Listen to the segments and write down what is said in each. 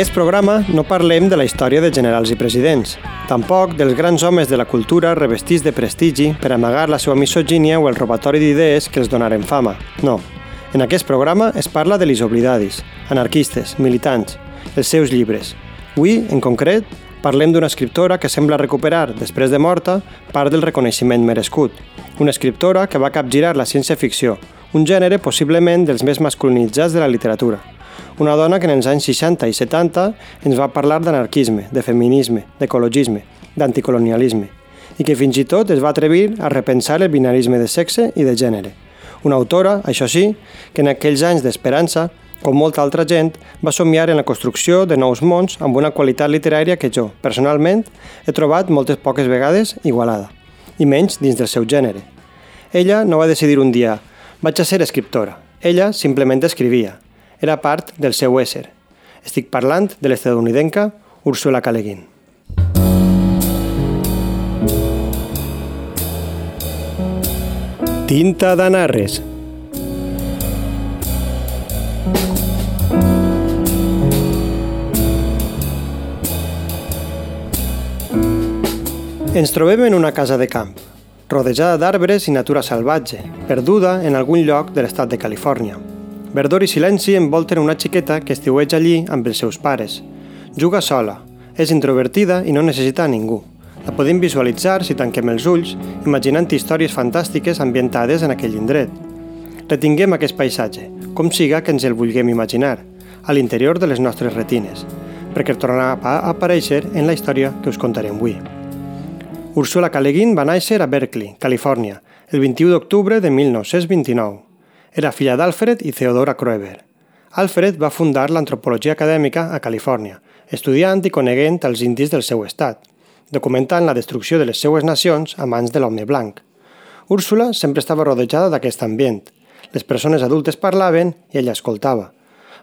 aquest programa no parlem de la història de generals i presidents, tampoc dels grans homes de la cultura revestits de prestigi per amagar la seva misogínia o el robatori d'idees que els donaren fama. No. En aquest programa es parla de les oblidadis, anarquistes, militants, els seus llibres. Avui, en concret, parlem d'una escriptora que sembla recuperar, després de morta, part del reconeixement merescut. Una escriptora que va capgirar la ciència-ficció, un gènere possiblement dels més masculinitzats de la literatura una dona que en els anys 60 i 70 ens va parlar d'anarquisme, de feminisme, d'ecologisme, d'anticolonialisme, i que fins i tot es va atrevir a repensar el binarisme de sexe i de gènere. Una autora, això sí, que en aquells anys d'esperança, com molta altra gent, va somiar en la construcció de nous mons amb una qualitat literària que jo, personalment, he trobat moltes poques vegades igualada, i menys dins del seu gènere. Ella no va decidir un dia, vaig a ser escriptora. Ella simplement escrivia, era part del seu ésser. Estic parlant de l'estadounidenca Úrsula K. Le Guin. Tinta d'anarres. Ens trobem en una casa de camp, rodejada d'arbres i natura salvatge, perduda en algun lloc de l'estat de Califòrnia. Verdor i silenci envolten una xiqueta que estiueja allí amb els seus pares. Juga sola, és introvertida i no necessita ningú. La podem visualitzar si tanquem els ulls, imaginant històries fantàstiques ambientades en aquell indret. Retinguem aquest paisatge, com siga que ens el vulguem imaginar, a l'interior de les nostres retines, perquè tornarà a aparèixer en la història que us contarem avui. Ursula K. Le Guin va néixer a Berkeley, Califòrnia, el 21 d'octubre de 1929. Era filla d'Alfred i Theodora Kroeber. Alfred va fundar l'antropologia acadèmica a Califòrnia, estudiant i coneguent els indis del seu estat, documentant la destrucció de les seues nacions a mans de l'home blanc. Úrsula sempre estava rodejada d'aquest ambient. Les persones adultes parlaven i ella escoltava.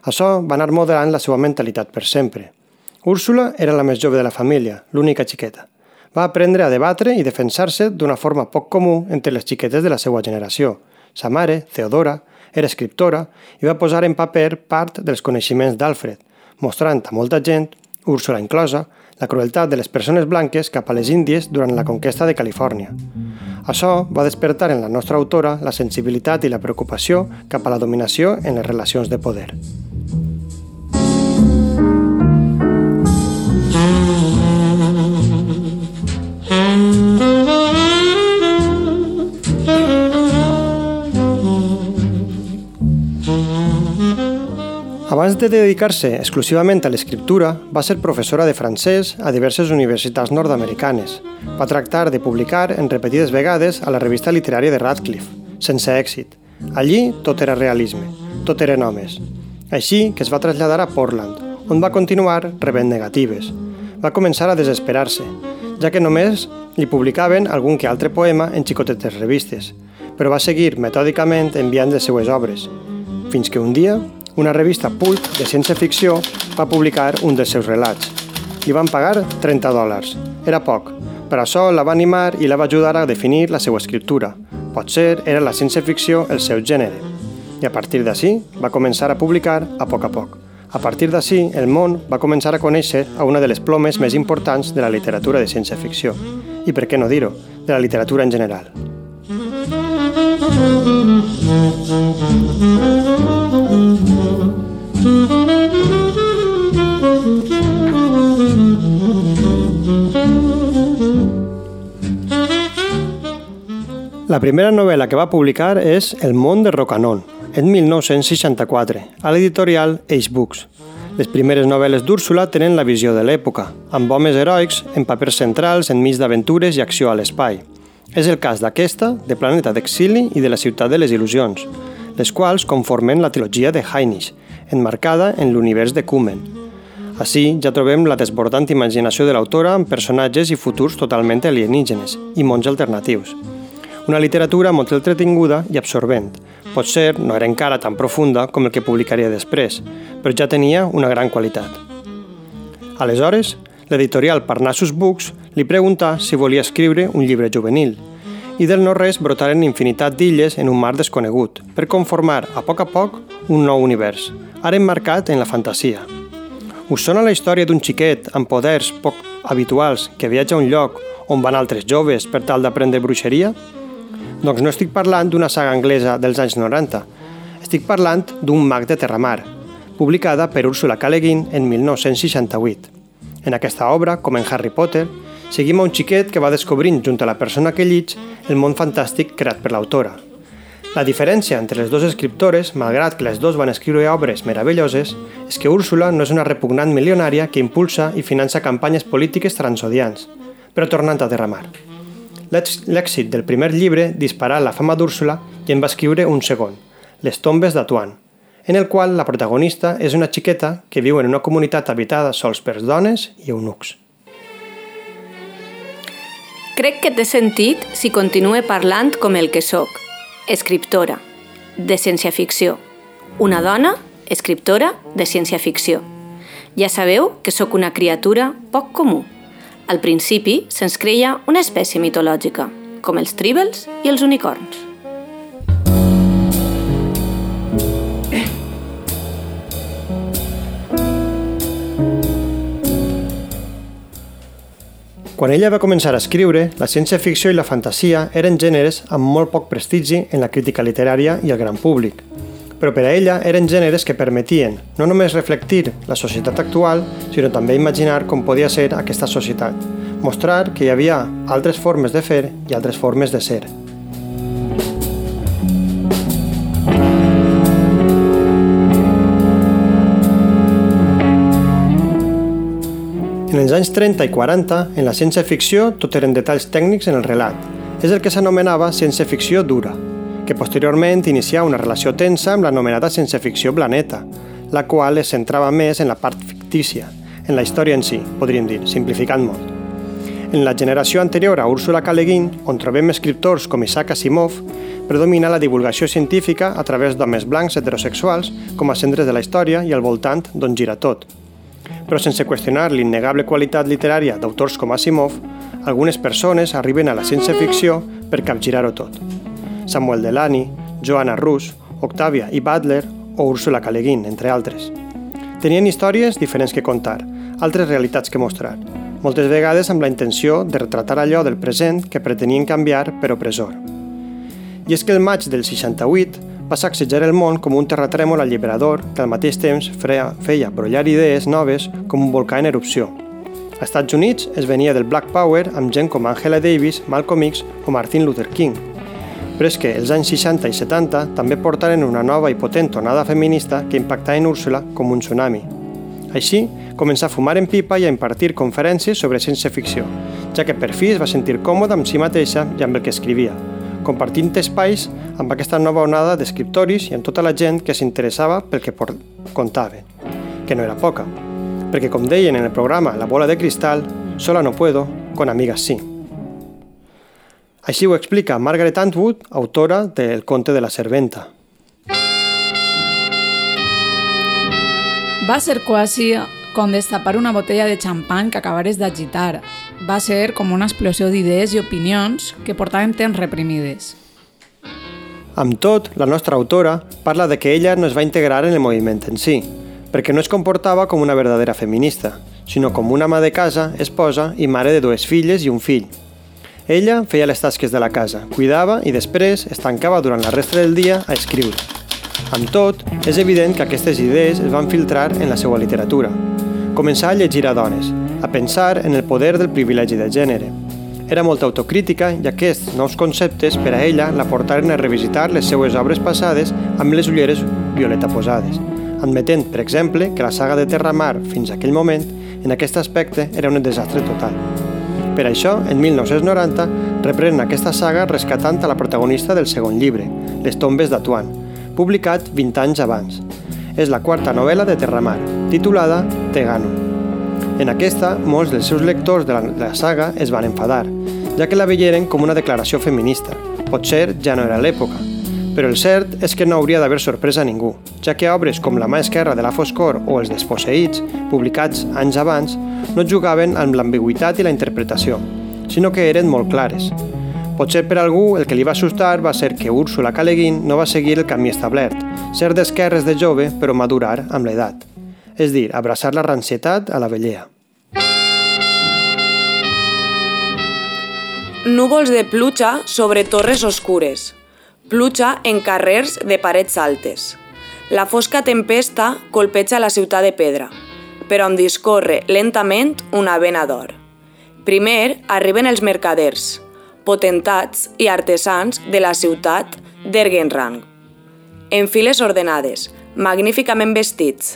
Això va anar modelant la seva mentalitat per sempre. Úrsula era la més jove de la família, l'única xiqueta va aprendre a debatre i defensar-se d'una forma poc comú entre les xiquetes de la seva generació. Sa mare, Theodora, era escriptora i va posar en paper part dels coneixements d'Alfred, mostrant a molta gent, Úrsula inclosa, la crueltat de les persones blanques cap a les Índies durant la conquesta de Califòrnia. Això va despertar en la nostra autora la sensibilitat i la preocupació cap a la dominació en les relacions de poder. De dedicar-se exclusivament a l'escriptura, va ser professora de francès a diverses universitats nord-americanes. Va tractar de publicar en repetides vegades a la revista literària de Radcliffe, sense èxit. Allí tot era realisme, tot eren homes. Així que es va traslladar a Portland, on va continuar rebent negatives. Va començar a desesperar-se, ja que només li publicaven algun que altre poema en xicotetes revistes, però va seguir metòdicament enviant les seues obres, fins que un dia una revista pulp de ciència-ficció va publicar un dels seus relats. Li van pagar 30 dòlars. Era poc, però això la va animar i la va ajudar a definir la seva escriptura. Potser era la ciència-ficció el seu gènere. I a partir d'ací va començar a publicar a poc a poc. A partir d'ací, el món va començar a conèixer a una de les plomes més importants de la literatura de ciència-ficció. I per què no dir-ho, de la literatura en general. La primera novel·la que va publicar és El món de Rocanon, en 1964, a l'editorial Age Books. Les primeres novel·les d'Úrsula tenen la visió de l'època, amb homes heroics en papers centrals enmig d'aventures i acció a l'espai. És el cas d'aquesta, de Planeta d'Exili i de la Ciutat de les Il·lusions, les quals conformen la trilogia de Heinrich, enmarcada en l'univers de Kumen. Així ja trobem la desbordant imaginació de l'autora amb personatges i futurs totalment alienígenes i mons alternatius. Una literatura molt entretinguda i absorbent. Potser no era encara tan profunda com el que publicaria després, però ja tenia una gran qualitat. Aleshores, l'editorial Parnassus Books li preguntà si volia escriure un llibre juvenil, i del no-res brotaren infinitat d'illes en un mar desconegut, per conformar a poc a poc un nou univers, ara emmarcat en la fantasia. Us sona la història d'un xiquet amb poders poc habituals que viatja a un lloc on van altres joves per tal d'aprendre bruixeria? Doncs no estic parlant d'una saga anglesa dels anys 90. Estic parlant d'un mag de terramar, publicada per Úrsula K. Le Guin en 1968. En aquesta obra, com en Harry Potter, seguim a un xiquet que va descobrint, junt a la persona que llig, el món fantàstic creat per l'autora. La diferència entre les dues escriptores, malgrat que les dues van escriure obres meravelloses, és que Úrsula no és una repugnant milionària que impulsa i finança campanyes polítiques transodiants, però tornant a derramar. L'èxit del primer llibre disparà la fama d'Úrsula i en va escriure un segon, Les tombes d'Atuan, en el qual la protagonista és una xiqueta que viu en una comunitat habitada sols per dones i eunucs. Crec que té sentit si continue parlant com el que sóc, escriptora, de ciència-ficció. Una dona, escriptora de ciència-ficció. Ja sabeu que sóc una criatura poc comú. Al principi se'ns creia una espècie mitològica, com els tribbles i els unicorns. Quan ella va començar a escriure, la ciència-ficció i la fantasia eren gèneres amb molt poc prestigi en la crítica literària i el gran públic. Però per a ella eren gèneres que permetien no només reflectir la societat actual, sinó també imaginar com podia ser aquesta societat, mostrar que hi havia altres formes de fer i altres formes de ser. En els anys 30 i 40, en la ciència-ficció, tot eren detalls tècnics en el relat. És el que s'anomenava ciència-ficció dura, que posteriorment inicià una relació tensa amb l'anomenada ciència-ficció planeta, la qual es centrava més en la part fictícia, en la història en si, podríem dir, simplificant molt. En la generació anterior a Úrsula K. On trobem escriptors com Isaac Asimov, predomina la divulgació científica a través d'homes blancs heterosexuals com a centres de la història i al voltant d'on gira tot, però sense qüestionar l'innegable qualitat literària d'autors com Asimov, algunes persones arriben a la ciència-ficció per capgirar-ho tot. Samuel Delany, Joanna Rus, Octavia i Butler o Ursula K. Le Guin, entre altres. Tenien històries diferents que contar, altres realitats que mostrar, moltes vegades amb la intenció de retratar allò del present que pretenien canviar per opressor. I és que el maig del 68 va sacsejar el món com un terratrèmol alliberador que al mateix temps feia, feia brollar idees noves com un volcà en erupció. Als Estats Units es venia del Black Power amb gent com Angela Davis, Malcolm X o Martin Luther King. Però és que els anys 60 i 70 també portaren una nova i potent onada feminista que impactà en Úrsula com un tsunami. Així, començà a fumar en pipa i a impartir conferències sobre ciència-ficció, ja que per fi es va sentir còmoda amb si mateixa i amb el que escrivia, compartint espais amb aquesta nova onada d'escriptoris i amb tota la gent que s'interessava pel que contaven, que no era poca, perquè com deien en el programa La bola de cristal, sola no puedo, con amigas sí. Així ho explica Margaret Atwood, autora de El conte de la serventa. Va ser quasi com destapar una botella de xampany que acabares d'agitar, va ser com una explosió d'idees i opinions que portaven temps reprimides. Amb tot, la nostra autora parla de que ella no es va integrar en el moviment en si, perquè no es comportava com una verdadera feminista, sinó com una ama de casa, esposa i mare de dues filles i un fill. Ella feia les tasques de la casa, cuidava i després es tancava durant la resta del dia a escriure. Amb tot, és evident que aquestes idees es van filtrar en la seva literatura. Començà a llegir a dones, a pensar en el poder del privilegi de gènere. Era molt autocrítica i aquests nous conceptes per a ella la portaren a revisitar les seues obres passades amb les ulleres violeta posades, admetent, per exemple, que la saga de Terramar fins a aquell moment, en aquest aspecte, era un desastre total. Per això, en 1990, reprenen aquesta saga rescatant a la protagonista del segon llibre, Les tombes d'Atuan, publicat 20 anys abans. És la quarta novel·la de Terramar, titulada Tegano. En aquesta, molts dels seus lectors de la, de la saga es van enfadar, ja que la veieren com una declaració feminista. Potser ja no era l'època, però el cert és que no hauria d'haver sorpresa a ningú, ja que obres com La mà esquerra de la foscor o Els desposseïts, publicats anys abans, no jugaven amb l'ambigüitat i la interpretació, sinó que eren molt clares. Potser per algú el que li va assustar va ser que Úrsula K. Le Guin no va seguir el camí establert, ser d'esquerres de jove però madurar amb l'edat és dir, abraçar la rancietat a la vellea. Núvols de pluja sobre torres oscures. Pluja en carrers de parets altes. La fosca tempesta colpeja la ciutat de pedra, però on discorre lentament una vena d'or. Primer arriben els mercaders, potentats i artesans de la ciutat d'Ergenrang. En files ordenades, magníficament vestits,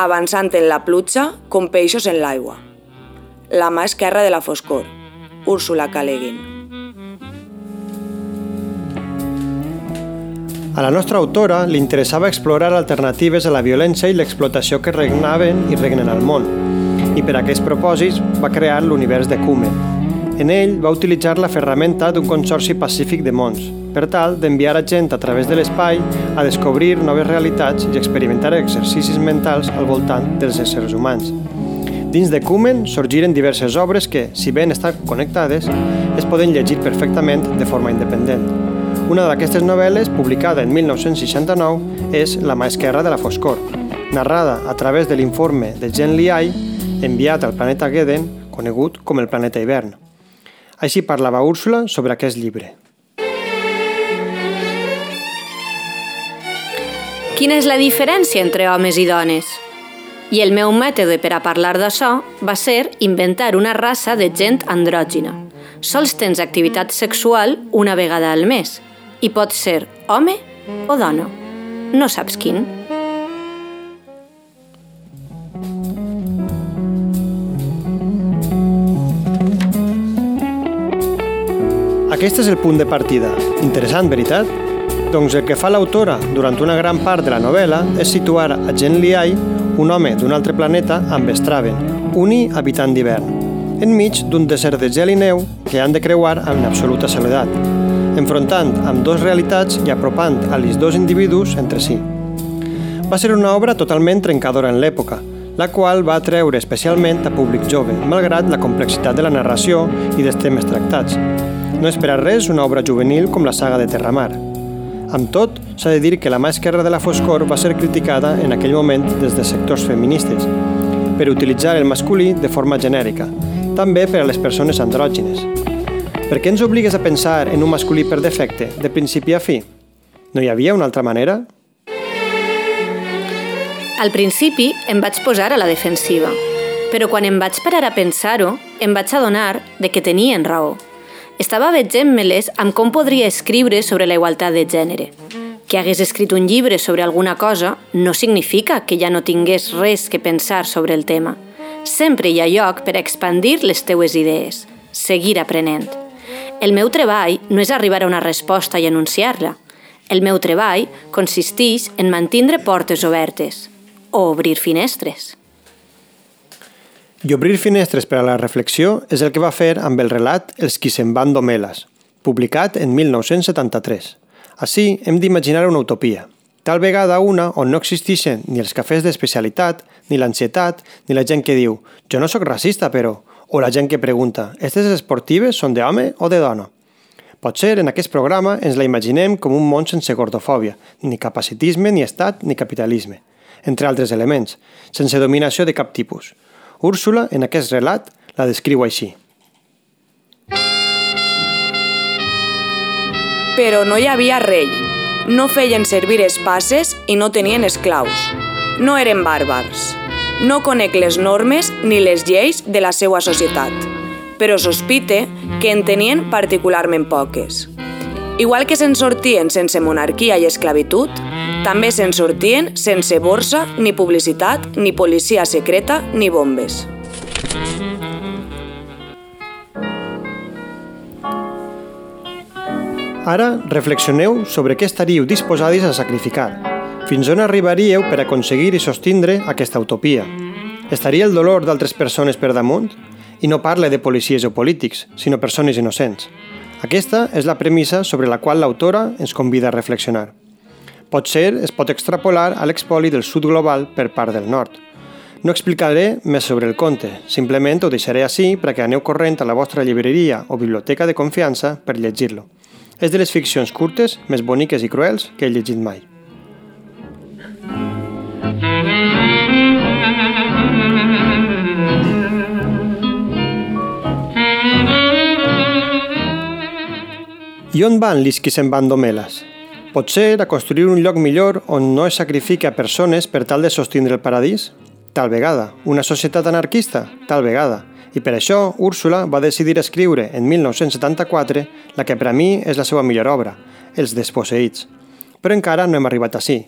avançant en la pluja com peixos en l'aigua. La mà esquerra de la foscor, Úrsula K. Le Guin. A la nostra autora li interessava explorar alternatives a la violència i l'explotació que regnaven i regnen al món, i per aquests propòsits va crear l'univers de Cumen. En ell va utilitzar la ferramenta d'un consorci pacífic de mons, per tal d'enviar a gent a través de l'espai a descobrir noves realitats i experimentar exercicis mentals al voltant dels éssers humans. Dins de Cumen sorgiren diverses obres que, si ben estan connectades, es poden llegir perfectament de forma independent. Una d'aquestes novel·les, publicada en 1969, és La mà esquerra de la foscor, narrada a través de l'informe de Jen Liai, enviat al planeta Geden, conegut com el planeta hivern. Així parlava Úrsula sobre aquest llibre. Quina és la diferència entre homes i dones? I el meu mètode per a parlar d'això va ser inventar una raça de gent andrògina. Sols tens activitat sexual una vegada al mes i pots ser home o dona. No saps quin. Aquest és el punt de partida. Interessant, veritat? Doncs el que fa l'autora durant una gran part de la novel·la és situar a Gen Liai, un home d'un altre planeta, amb Straven, únic habitant d'hivern, enmig d'un desert de gel i neu que han de creuar en absoluta soledat, enfrontant amb dos realitats i apropant a els dos individus entre si. Va ser una obra totalment trencadora en l'època, la qual va atreure especialment a públic jove, malgrat la complexitat de la narració i dels temes tractats. No és per a res una obra juvenil com la saga de Terramar, amb tot, s'ha de dir que la mà esquerra de la foscor va ser criticada en aquell moment des de sectors feministes per utilitzar el masculí de forma genèrica, també per a les persones andrògines. Per què ens obligues a pensar en un masculí per defecte, de principi a fi? No hi havia una altra manera? Al principi em vaig posar a la defensiva, però quan em vaig parar a pensar-ho, em vaig adonar de que tenien raó. Estava veient-me-les amb com podria escriure sobre la igualtat de gènere. Que hagués escrit un llibre sobre alguna cosa no significa que ja no tingués res que pensar sobre el tema. Sempre hi ha lloc per expandir les teues idees, seguir aprenent. El meu treball no és arribar a una resposta i anunciar-la. El meu treball consisteix en mantindre portes obertes o obrir finestres. I obrir finestres per a la reflexió és el que va fer amb el relat Els qui se'n van d'Omeles, publicat en 1973. Així hem d'imaginar una utopia, tal vegada una on no existeixen ni els cafès d'especialitat, ni l'ansietat, ni la gent que diu «jo no sóc racista, però», o la gent que pregunta «estes esportives són d'home o de dona?» Potser en aquest programa ens la imaginem com un món sense gordofòbia, ni capacitisme, ni estat, ni capitalisme, entre altres elements, sense dominació de cap tipus, Úrsula, en aquest relat, la descriu així. Però no hi havia rei. No feien servir espases i no tenien esclaus. No eren bàrbars. No conec les normes ni les lleis de la seva societat, però sospite que en tenien particularment poques. Igual que se'n sortien sense monarquia i esclavitud, també se'n sortien sense borsa, ni publicitat, ni policia secreta, ni bombes. Ara reflexioneu sobre què estaríeu disposats a sacrificar, fins on arribaríeu per aconseguir i sostindre aquesta utopia. Estaria el dolor d'altres persones per damunt? I no parla de policies o polítics, sinó persones innocents. Aquesta és la premissa sobre la qual l'autora ens convida a reflexionar. Potser es pot extrapolar a l'expoli del sud global per part del nord. No explicaré més sobre el conte, simplement ho deixaré així perquè aneu corrent a la vostra llibreria o biblioteca de confiança per llegir-lo. És de les ficcions curtes més boniques i cruels que he llegit mai. I on van lis qui se'n van d'Omeles? Potser a construir un lloc millor on no es sacrifica persones per tal de sostindre el paradís? Tal vegada. Una societat anarquista? Tal vegada. I per això, Úrsula va decidir escriure en 1974 la que per a mi és la seva millor obra, Els desposseïts. Però encara no hem arribat així.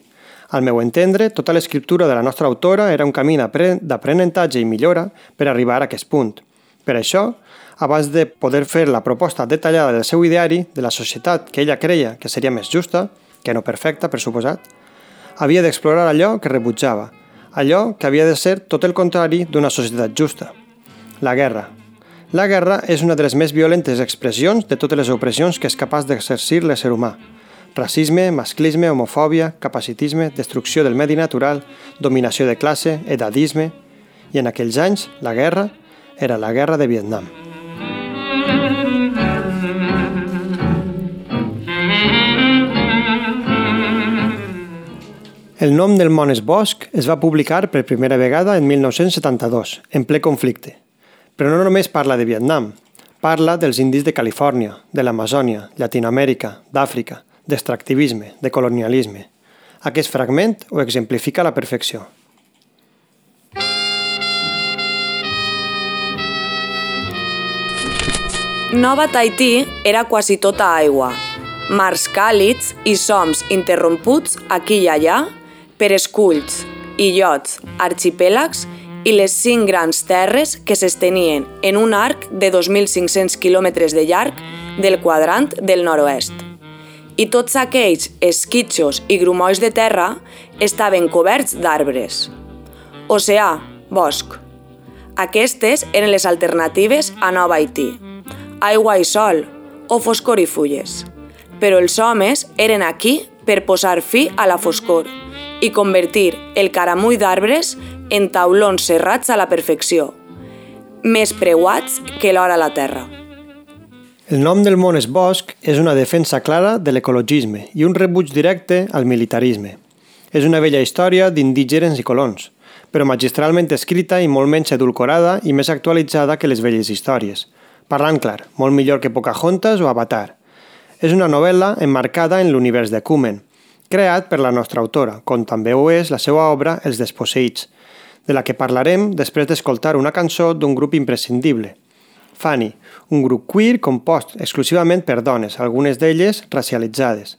Al meu entendre, tota l'escriptura de la nostra autora era un camí d'aprenentatge i millora per arribar a aquest punt. Per això, abans de poder fer la proposta detallada del seu ideari, de la societat que ella creia que seria més justa, que no perfecta, per suposat, havia d'explorar allò que rebutjava, allò que havia de ser tot el contrari d'una societat justa. La guerra. La guerra és una de les més violentes expressions de totes les opressions que és capaç d'exercir l'ésser humà. Racisme, masclisme, homofòbia, capacitisme, destrucció del medi natural, dominació de classe, edadisme... I en aquells anys, la guerra era la guerra de Vietnam. El nom del món és Bosch es va publicar per primera vegada en 1972, en ple conflicte. Però no només parla de Vietnam, parla dels indis de Califòrnia, de l'Amazònia, Llatinoamèrica, d'Àfrica, d'extractivisme, de colonialisme. Aquest fragment ho exemplifica a la perfecció. Nova Tahití era quasi tota aigua, mars càlids i soms interromputs aquí i allà per esculls, illots, arxipèlags i les cinc grans terres que s'estenien en un arc de 2.500 quilòmetres de llarg del quadrant del nord-oest. I tots aquells esquitxos i grumolls de terra estaven coberts d'arbres. Oceà, bosc. Aquestes eren les alternatives a Nova Haití. Aigua i sol, o foscor i fulles. Però els homes eren aquí per posar fi a la foscor i convertir el caramull d'arbres en taulons serrats a la perfecció, més preuats que l'hora a la terra. El nom del món és bosc és una defensa clara de l'ecologisme i un rebuig directe al militarisme. És una vella història d'indígenes i colons, però magistralment escrita i molt menys edulcorada i més actualitzada que les velles històries. Parlant clar, molt millor que Pocahontas o Avatar. És una novel·la emmarcada en l'univers de Cumen, creat per la nostra autora, com també ho és la seva obra Els desposseïts, de la que parlarem després d'escoltar una cançó d'un grup imprescindible, Fanny, un grup queer compost exclusivament per dones, algunes d'elles racialitzades.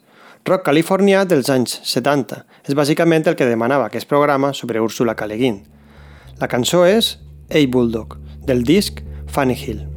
Rock californià dels anys 70 és bàsicament el que demanava aquest programa sobre Úrsula K. Le Guin. La cançó és Hey Bulldog, del disc Fanny Hill.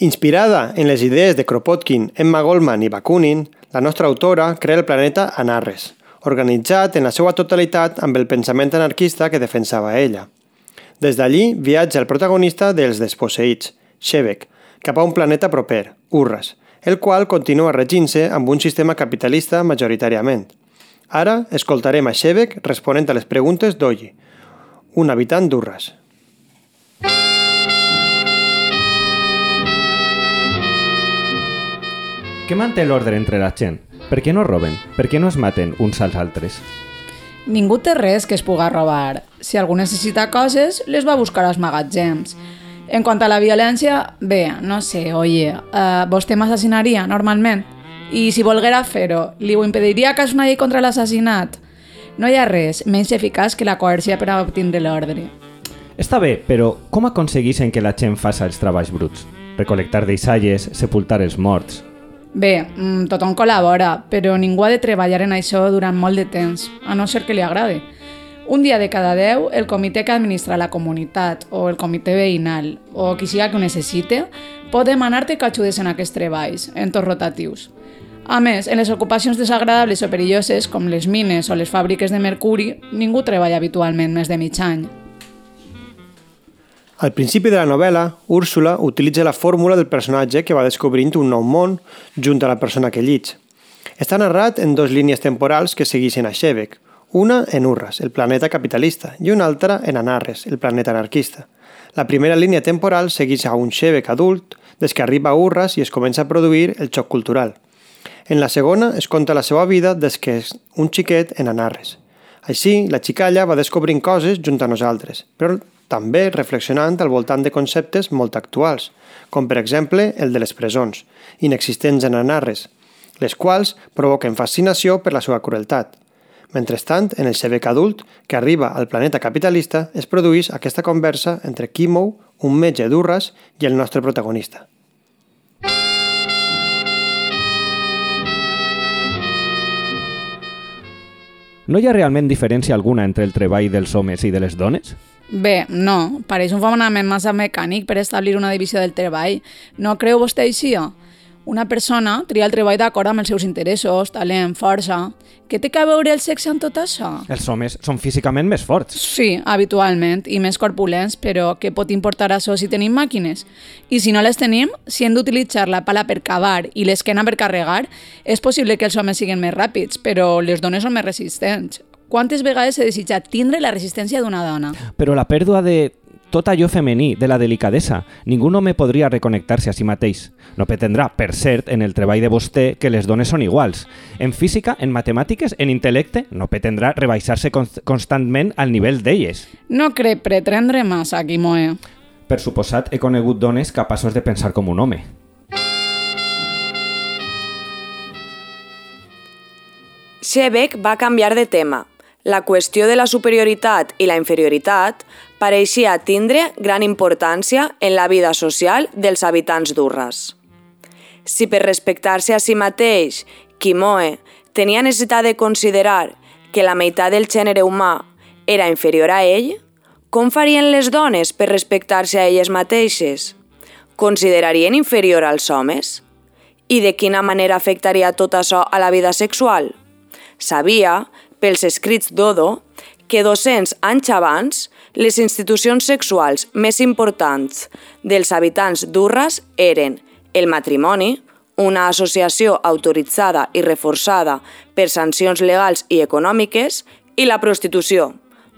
Inspirada en les idees de Kropotkin, Emma Goldman i Bakunin, la nostra autora crea el planeta Anarres, organitzat en la seva totalitat amb el pensament anarquista que defensava ella. Des d'allí viatja el protagonista dels desposseïts, Shevek, cap a un planeta proper, Urras, el qual continua regint-se amb un sistema capitalista majoritàriament. Ara escoltarem a Shevek responent a les preguntes d'Oyi, un habitant d'Urras. Què manté l'ordre entre la gent? Per què no roben? Per què no es maten uns als altres? Ningú té res que es puga robar. Si algú necessita coses, les va buscar als magatzems. En quant a la violència, bé, no sé, oye, uh, vostè m'assassinaria normalment? I si volguera fer-ho, li ho impediria que és una llei contra l'assassinat? No hi ha res menys eficaç que la coerció per a obtindre l'ordre. Està bé, però com aconsegueixen que la gent faça els treballs bruts? Recolectar deixalles, sepultar els morts... Bé, mm, tothom col·labora, però ningú ha de treballar en això durant molt de temps, a no ser que li agrade. Un dia de cada 10, el comitè que administra la comunitat o el comitè veïnal o qui siga que ho necessite pot demanar-te que ajudes en aquests treballs, en tots rotatius. A més, en les ocupacions desagradables o perilloses, com les mines o les fàbriques de mercuri, ningú treballa habitualment més de mig any. Al principi de la novel·la, Úrsula utilitza la fórmula del personatge que va descobrint un nou món junt a la persona que llig. Està narrat en dues línies temporals que segueixen a Shevek, una en Urras, el planeta capitalista, i una altra en Anarres, el planeta anarquista. La primera línia temporal segueix a un Shevek adult des que arriba a Urras i es comença a produir el xoc cultural. En la segona es conta la seva vida des que és un xiquet en Anarres. Així, la xicalla va descobrint coses junt a nosaltres, però també reflexionant al voltant de conceptes molt actuals, com per exemple el de les presons, inexistents en Anarres, les quals provoquen fascinació per la seva crueltat. Mentrestant, en el Xebec adult, que arriba al planeta capitalista, es produeix aquesta conversa entre Kimou, un metge d'Urras, i el nostre protagonista. No hi ha realment diferència alguna entre el treball dels homes i de les dones? Bé, no, pareix un fonament massa mecànic per establir una divisió del treball. No creu vostè així? Una persona tria el treball d'acord amb els seus interessos, talent, força... Què té que veure el sexe amb tot això? Els homes són físicament més forts. Sí, habitualment, i més corpulents, però què pot importar això si tenim màquines? I si no les tenim, si hem d'utilitzar la pala per cavar i l'esquena per carregar, és possible que els homes siguin més ràpids, però les dones són més resistents. Quantes vegades he desitjat tindre la resistència d'una dona? Però la pèrdua de tot allò femení, de la delicadesa, ningú home podria reconnectar-se a si mateix. No pretendrà, per cert, en el treball de vostè que les dones són iguals. En física, en matemàtiques, en intel·lecte, no pretendrà rebaixar-se const constantment al nivell d'elles. No crec pretendre massa, Quimoe. Per suposat, he conegut dones capaços de pensar com un home. Shevek va canviar de tema. La qüestió de la superioritat i la inferioritat pareixia tindre gran importància en la vida social dels habitants d'Urras. Si per respectar-se a si mateix, Kimoe tenia necessitat de considerar que la meitat del gènere humà era inferior a ell, com farien les dones per respectar-se a elles mateixes? Considerarien inferior als homes? I de quina manera afectaria tot això a la vida sexual? Sabia, pels escrits d'Odo, que 200 anys abans, les institucions sexuals més importants dels habitants d'Urras eren el matrimoni, una associació autoritzada i reforçada per sancions legals i econòmiques, i la prostitució,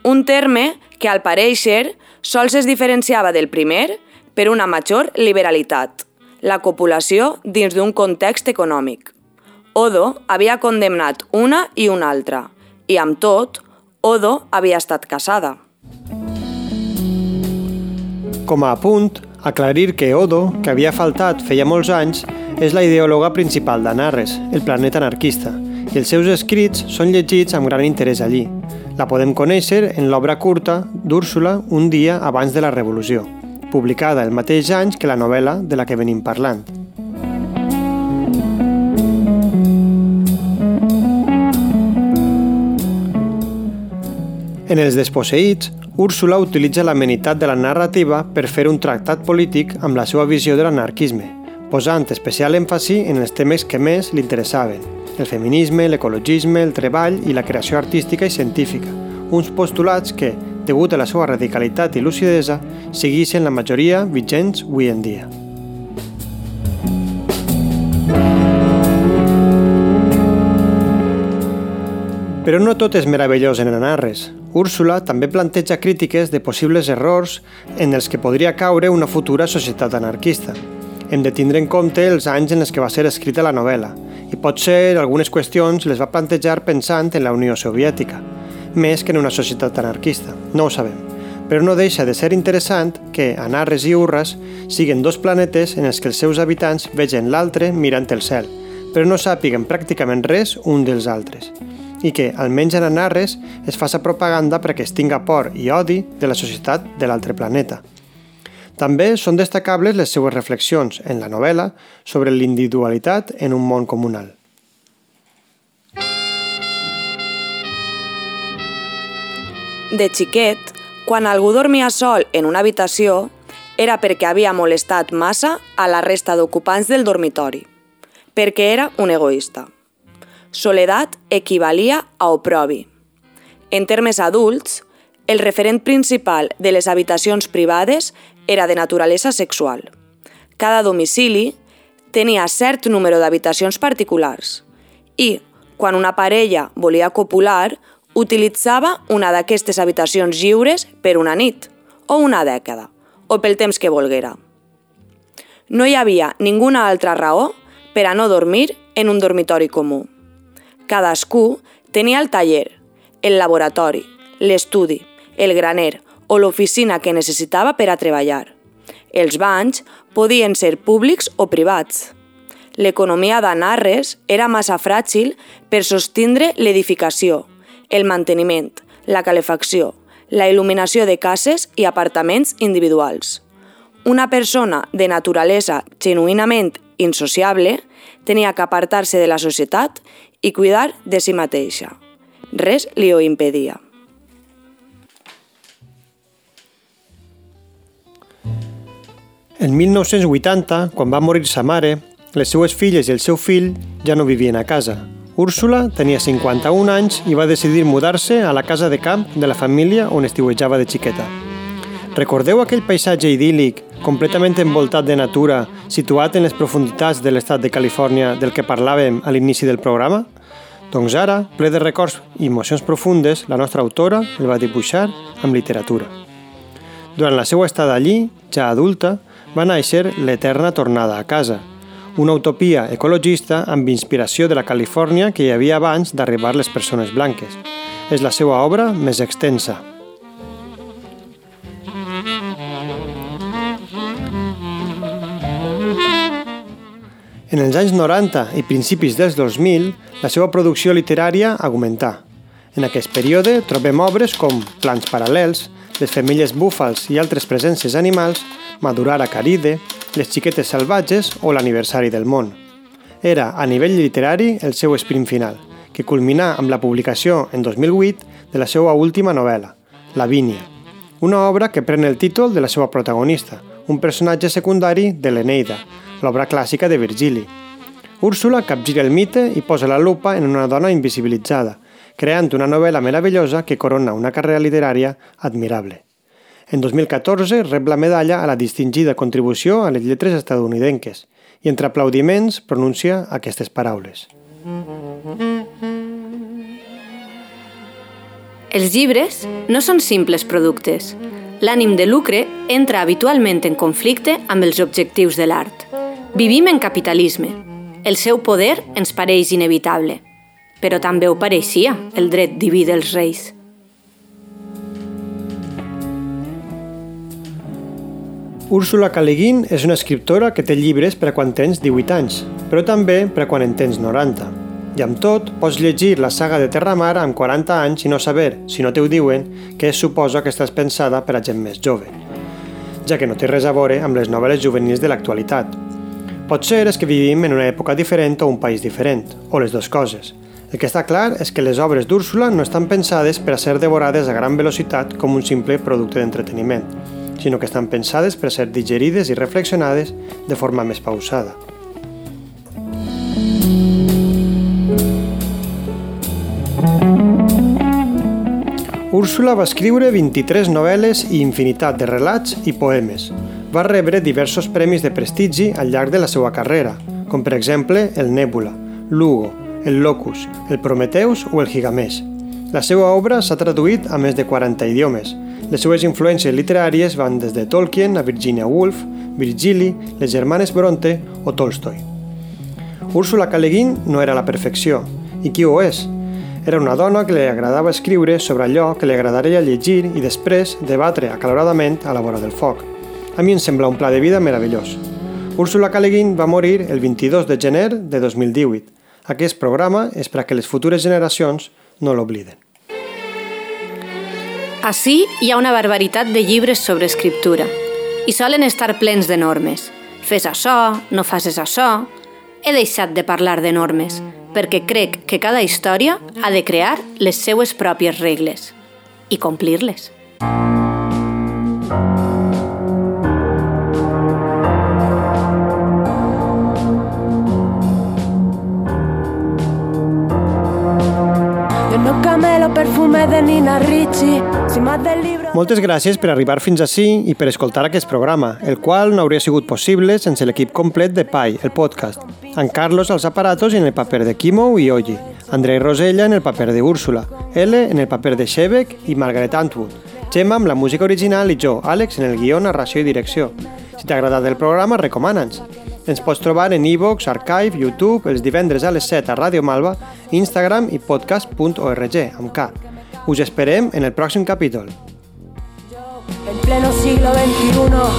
un terme que al pareixer sols es diferenciava del primer per una major liberalitat, la copulació dins d'un context econòmic. Odo havia condemnat una i una altra, i amb tot, Odo havia estat casada. Com a apunt, aclarir que Odo, que havia faltat feia molts anys, és la ideòloga principal d'Anarres, el planeta anarquista, i els seus escrits són llegits amb gran interès allí. La podem conèixer en l'obra curta d'Úrsula un dia abans de la Revolució, publicada el mateix any que la novel·la de la que venim parlant. En els desposseïts, Úrsula utilitza l'amenitat de la narrativa per fer un tractat polític amb la seva visió de l'anarquisme, posant especial èmfasi en els temes que més li interessaven, el feminisme, l'ecologisme, el treball i la creació artística i científica, uns postulats que, degut a la seva radicalitat i lucidesa, segueixen la majoria vigents avui en dia. Però no tot és meravellós en Anarres. Úrsula també planteja crítiques de possibles errors en els que podria caure una futura societat anarquista. Hem de tindre en compte els anys en els que va ser escrita la novel·la, i potser algunes qüestions les va plantejar pensant en la Unió Soviètica, més que en una societat anarquista, no ho sabem. Però no deixa de ser interessant que Anarres i Urras siguin dos planetes en els que els seus habitants vegen l'altre mirant el cel, però no sàpiguen pràcticament res un dels altres i que, almenys en Anarres, es faça propaganda perquè es tinga por i odi de la societat de l'altre planeta. També són destacables les seues reflexions en la novel·la sobre l'individualitat en un món comunal. De xiquet, quan algú dormia sol en una habitació, era perquè havia molestat massa a la resta d'ocupants del dormitori, perquè era un egoista. Soledat equivalia a oprobi. En termes adults, el referent principal de les habitacions privades era de naturalesa sexual. Cada domicili tenia cert número d'habitacions particulars i, quan una parella volia copular, utilitzava una d'aquestes habitacions lliures per una nit, o una dècada, o pel temps que volguera. No hi havia ninguna altra raó per a no dormir en un dormitori comú. Cadascú tenia el taller, el laboratori, l'estudi, el graner o l'oficina que necessitava per a treballar. Els banys podien ser públics o privats. L'economia d'Anarres era massa fràgil per sostindre l'edificació, el manteniment, la calefacció, la il·luminació de cases i apartaments individuals. Una persona de naturalesa genuïnament insociable tenia que apartar-se de la societat i cuidar de si mateixa. Res li ho impedia. En 1980, quan va morir sa mare, les seues filles i el seu fill ja no vivien a casa. Úrsula tenia 51 anys i va decidir mudar-se a la casa de camp de la família on estiuejava de xiqueta. Recordeu aquell paisatge idíl·lic, completament envoltat de natura, situat en les profunditats de l'estat de Califòrnia del que parlàvem a l'inici del programa? Doncs ara, ple de records i emocions profundes, la nostra autora el va dibuixar amb literatura. Durant la seva estada allí, ja adulta, va néixer l'eterna tornada a casa, una utopia ecologista amb inspiració de la Califòrnia que hi havia abans d'arribar les persones blanques. És la seva obra més extensa. En els anys 90 i principis dels 2000, la seva producció literària augmentà. En aquest període trobem obres com Plans paral·lels, Les femelles búfals i altres presències animals, Madurar a Caride, Les xiquetes salvatges o L'aniversari del món. Era, a nivell literari, el seu sprint final, que culminà amb la publicació en 2008 de la seva última novel·la, Lavínia, una obra que pren el títol de la seva protagonista, un personatge secundari de l'Eneida, l'obra clàssica de Virgili. Úrsula capgira el mite i posa la lupa en una dona invisibilitzada, creant una novel·la meravellosa que corona una carrera literària admirable. En 2014 rep la medalla a la distingida contribució a les lletres estadounidenques i entre aplaudiments pronuncia aquestes paraules. Els llibres no són simples productes. L'ànim de lucre entra habitualment en conflicte amb els objectius de l'art. Vivim en capitalisme. El seu poder ens pareix inevitable. Però també ho pareixia el dret diví dels reis. Úrsula K. Le Guin és una escriptora que té llibres per a quan tens 18 anys, però també per a quan en tens 90. I amb tot, pots llegir la saga de Terramar amb 40 anys i no saber, si no t'ho diuen, que suposa que estàs pensada per a gent més jove, ja que no té res a veure amb les novel·les juvenils de l'actualitat. Potser és que vivim en una època diferent o un país diferent, o les dues coses. El que està clar és que les obres d'Úrsula no estan pensades per a ser devorades a gran velocitat com un simple producte d'entreteniment, sinó que estan pensades per a ser digerides i reflexionades de forma més pausada. Úrsula va escriure 23 novel·les i infinitat de relats i poemes. Va rebre diversos premis de prestigi al llarg de la seva carrera, com per exemple el Nébula, Lugo, el Locus, el Prometeus o el Gigamés. La seva obra s'ha traduït a més de 40 idiomes. Les seues influències literàries van des de Tolkien a Virginia Woolf, Virgili, les germanes Bronte o Tolstoi. Úrsula Guin no era la perfecció. I qui ho és? Era una dona que li agradava escriure sobre allò que li agradaria llegir i després debatre acaloradament a la vora del foc. A mi em sembla un pla de vida meravellós. Úrsula K. Le Guin va morir el 22 de gener de 2018. Aquest programa és per a que les futures generacions no l'obliden. Així hi ha una barbaritat de llibres sobre escriptura i solen estar plens de normes. Fes això, no facis això... He deixat de parlar de normes perquè crec que cada història ha de crear les seues pròpies regles i complir-les. Yo no camelo perfume de Nina Ricci, más del libro. Moltes gràcies per arribar fins ací i per escoltar aquest programa, el qual no hauria sigut possible sense l'equip complet de PAI, el podcast. En Carlos als aparatos en el paper de Kimo i Oji, Andrei Rosella en el paper de Úrsula, L en el paper de Shebek i Margaret Antwood, Gemma amb la música original i jo, Àlex, en el guió, narració i direcció. Si t'ha agradat el programa, recomana'ns. Ens pots trobar en iVoox, Archive, YouTube, els divendres a les 7 a Ràdio Malva, Instagram i podcast.org, amb K. Us esperem en el pròxim capítol. En pleno siglo XXI,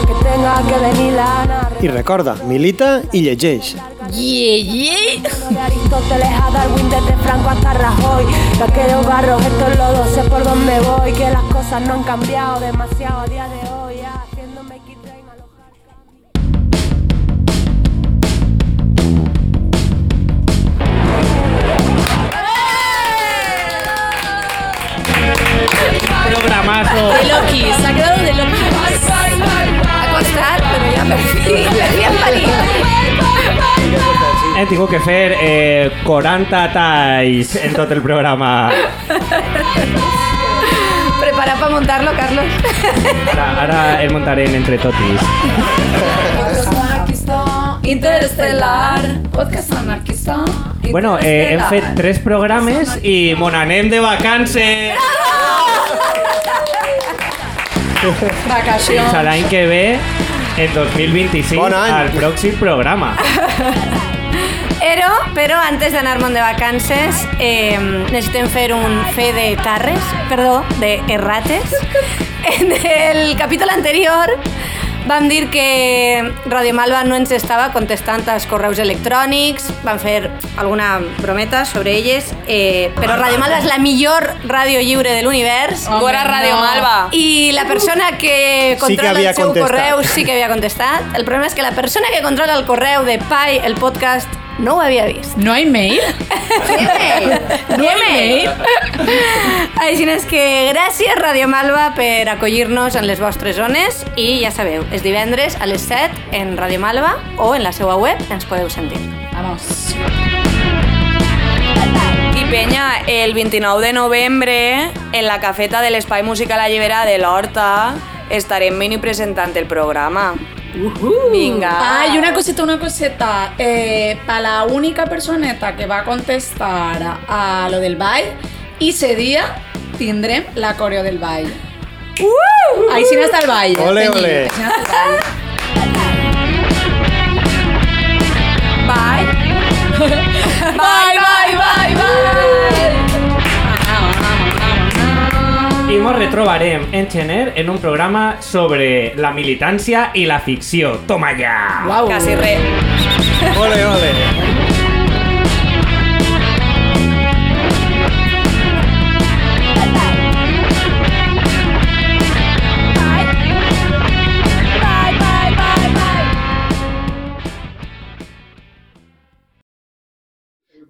que tenga que venir la Ana. I recorda, milita i llegeix. Yeah, yeah! De Aristóteles a Darwin, desde Franco hasta Rajoy. De aquellos barros, estos lodos, sé por dónde voy. Que las cosas no han cambiado demasiado a día de hoy. Loki, s'ha quedat de Loki. Ha costat, però ja per fi, per fi han palit. Hem tingut que fer eh, 40 talls en tot el programa. Prepara para montarlo, Carlos. Ara, ara el muntarem entre totis. Interestelar, podcast anarquista. Bueno, eh, hem fet tres programes i mon anem de vacances. Vacacions. A l'any que ve, en 2025, Bon any. al pròxim programa. Però, però antes d'anar-me'n de vacances, eh, necessitem fer un fe de carres, perdó, de errates. En el capítol anterior vam dir que Radio Malva no ens estava contestant als correus electrònics, vam fer alguna brometa sobre elles, eh, però Radio Malva és la millor ràdio lliure de l'univers. Home, Gora Radio no. Malva. I la persona que Sí que controla havia el seu contestat. correu sí que havia contestat. El problema és que la persona que controla el correu de Pai, el podcast, no ho havia vist. No hay mail? No hay mail? Així és que gràcies Radio Malva per acollir-nos en les vostres zones i ja sabeu, és divendres a les 7 en Radio Malva o en la seva web ens podeu sentir. Vamos. I penya, el 29 de novembre, en la cafeta de l'Espai Musical Alliberà de l'Horta, estarem mini presentant el programa. Vinga. Ah, y una cosita, una cosita. Eh, para la única personeta que va a contestar a, lo del baile, ese día tendré la coreo del baile. Ahí sí no está el baile. Ole, ole. Bye. Bye, bye, bye, bye. I mos retrobarem en Xener en un programa sobre la militància i la ficció. Toma ja! Guau. Quasi res. Ole, ole.